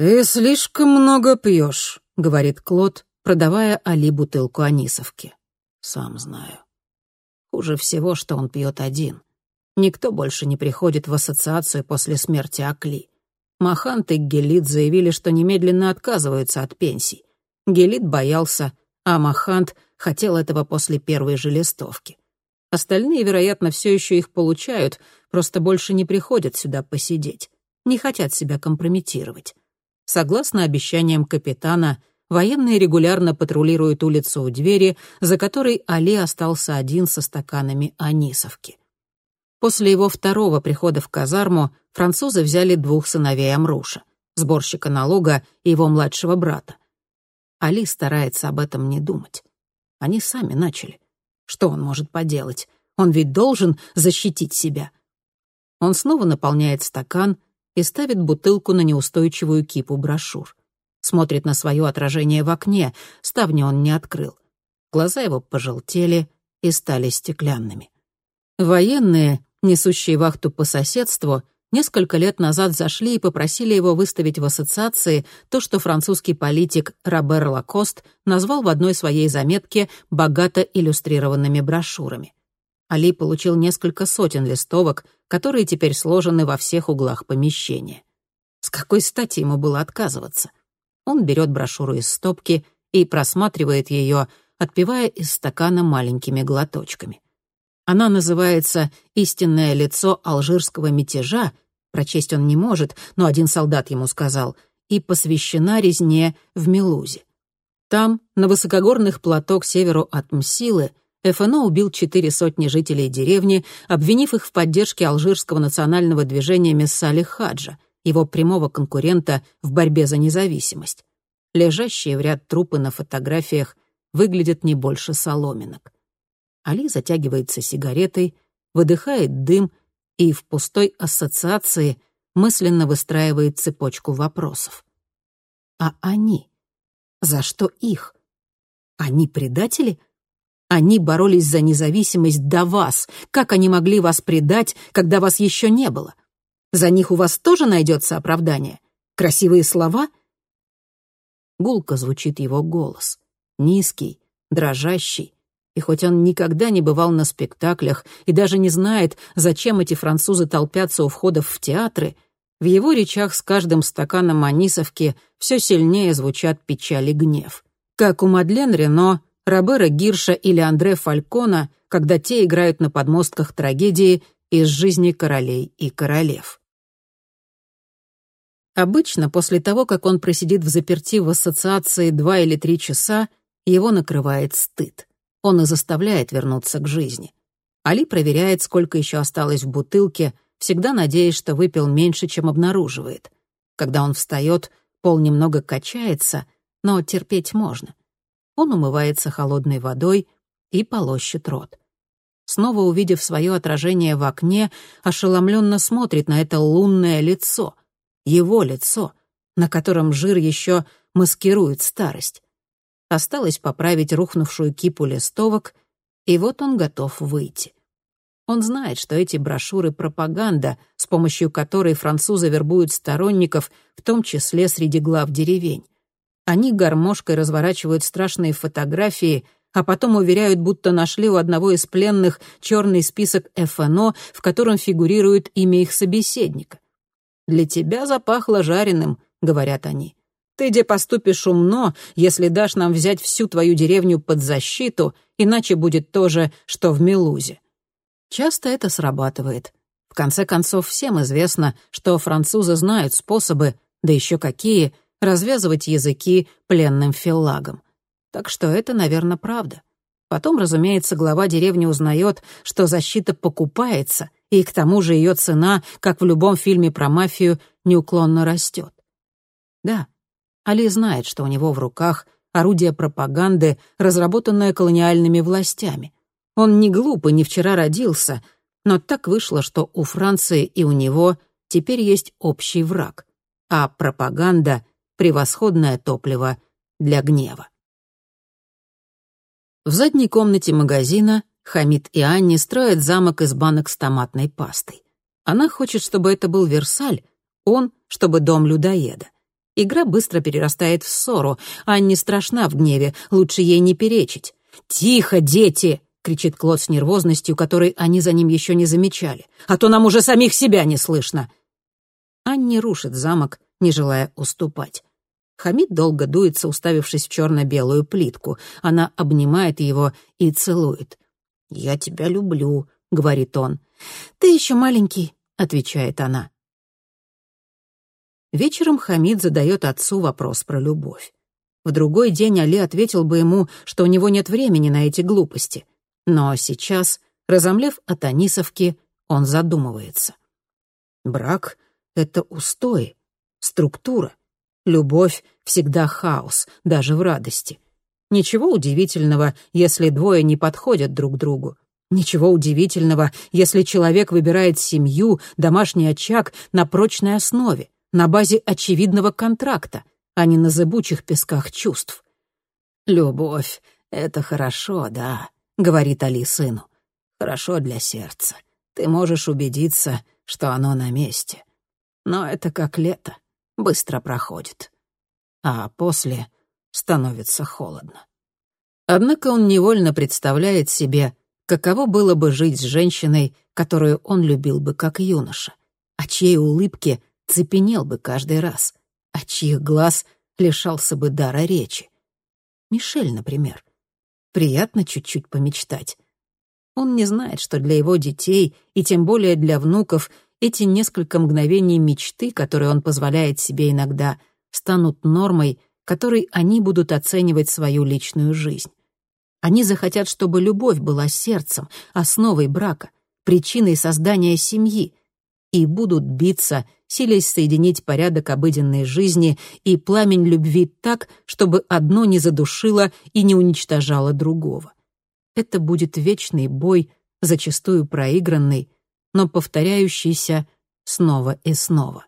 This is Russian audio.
«Ты слишком много пьешь», — говорит Клод, продавая Али бутылку анисовки. «Сам знаю. Хуже всего, что он пьет один. Никто больше не приходит в ассоциацию после смерти Акли. Махант и Гелит заявили, что немедленно отказываются от пенсий. Гелит боялся, а Махант хотел этого после первой же листовки. Остальные, вероятно, все еще их получают, просто больше не приходят сюда посидеть. Не хотят себя компрометировать. Согласно обещаниям капитана, военные регулярно патрулируют улицу у двери, за которой Али остался один со стаканами анисовки. После его второго прихода в казарму французы взяли двух сыновей Амруша, сборщика налога и его младшего брата. Али старается об этом не думать. Они сами начали. Что он может поделать? Он ведь должен защитить себя. Он снова наполняет стакан и ставит бутылку на неустойчивую кипу брошюр. Смотрит на свое отражение в окне, ставни он не открыл. Глаза его пожелтели и стали стеклянными. Военные несущие вахту по соседству, несколько лет назад зашли и попросили его выставить в ассоциации то, что французский политик Робер Лакост назвал в одной своей заметке богато иллюстрированными брошюрами. Али получил несколько сотен листовок, которые теперь сложены во всех углах помещения. С какой стати ему было отказываться? Он берет брошюру из стопки и просматривает ее, отпивая из стакана маленькими глоточками. Она называется «Истинное лицо алжирского мятежа», прочесть он не может, но один солдат ему сказал, и посвящена резне в Мелузе. Там, на высокогорных плато к северу от Мсилы, ФНО убил четыре сотни жителей деревни, обвинив их в поддержке алжирского национального движения Мессали Хаджа, его прямого конкурента в борьбе за независимость. Лежащие в ряд трупы на фотографиях выглядят не больше соломинок. Али затягивается сигаретой, выдыхает дым и в пустой ассоциации мысленно выстраивает цепочку вопросов. А они? За что их? Они предатели? Они боролись за независимость до вас. Как они могли вас предать, когда вас еще не было? За них у вас тоже найдется оправдание? Красивые слова? Гулко звучит его голос. Низкий, дрожащий, и хоть он никогда не бывал на спектаклях и даже не знает, зачем эти французы толпятся у входов в театры, в его речах с каждым стаканом анисовки все сильнее звучат печаль и гнев. Как у Мадлен Рено, Робера Гирша или Андре Фалькона, когда те играют на подмостках трагедии из жизни королей и королев. Обычно после того, как он просидит в заперти в ассоциации два или три часа, его накрывает стыд он и заставляет вернуться к жизни. Али проверяет, сколько еще осталось в бутылке, всегда надеясь, что выпил меньше, чем обнаруживает. Когда он встает, пол немного качается, но терпеть можно. Он умывается холодной водой и полощет рот. Снова увидев свое отражение в окне, ошеломленно смотрит на это лунное лицо, его лицо, на котором жир еще маскирует старость. Осталось поправить рухнувшую кипу листовок, и вот он готов выйти. Он знает, что эти брошюры — пропаганда, с помощью которой французы вербуют сторонников, в том числе среди глав деревень. Они гармошкой разворачивают страшные фотографии, а потом уверяют, будто нашли у одного из пленных черный список ФНО, в котором фигурирует имя их собеседника. «Для тебя запахло жареным», — говорят они. Ты где поступишь умно, если дашь нам взять всю твою деревню под защиту, иначе будет то же, что в Мелузе. Часто это срабатывает. В конце концов, всем известно, что французы знают способы, да еще какие, развязывать языки пленным филлагам. Так что это, наверное, правда. Потом, разумеется, глава деревни узнает, что защита покупается, и к тому же ее цена, как в любом фильме про мафию, неуклонно растет. Да, Али знает, что у него в руках орудие пропаганды, разработанное колониальными властями. Он не глуп и не вчера родился, но так вышло, что у Франции и у него теперь есть общий враг, а пропаганда — превосходное топливо для гнева. В задней комнате магазина Хамид и Анни строят замок из банок с томатной пастой. Она хочет, чтобы это был Версаль, он — чтобы дом людоеда. Игра быстро перерастает в ссору. Анне страшна в гневе, лучше ей не перечить. «Тихо, дети!» — кричит Клод с нервозностью, которой они за ним еще не замечали. «А то нам уже самих себя не слышно!» Анни рушит замок, не желая уступать. Хамид долго дуется, уставившись в черно-белую плитку. Она обнимает его и целует. «Я тебя люблю», — говорит он. «Ты еще маленький», — отвечает она. Вечером Хамид задает отцу вопрос про любовь. В другой день Али ответил бы ему, что у него нет времени на эти глупости. Но сейчас, разомлев от Анисовки, он задумывается. Брак — это устой, структура. Любовь — всегда хаос, даже в радости. Ничего удивительного, если двое не подходят друг другу. Ничего удивительного, если человек выбирает семью, домашний очаг на прочной основе, на базе очевидного контракта, а не на зыбучих песках чувств. «Любовь — это хорошо, да», — говорит Али сыну. «Хорошо для сердца. Ты можешь убедиться, что оно на месте. Но это как лето, быстро проходит. А после становится холодно». Однако он невольно представляет себе, каково было бы жить с женщиной, которую он любил бы как юноша, о чьей улыбке цепенел бы каждый раз, от чьих глаз лишался бы дара речи. Мишель, например. Приятно чуть-чуть помечтать. Он не знает, что для его детей, и тем более для внуков, эти несколько мгновений мечты, которые он позволяет себе иногда, станут нормой, которой они будут оценивать свою личную жизнь. Они захотят, чтобы любовь была сердцем, основой брака, причиной создания семьи, и будут биться, силясь соединить порядок обыденной жизни и пламень любви так, чтобы одно не задушило и не уничтожало другого. Это будет вечный бой, зачастую проигранный, но повторяющийся снова и снова.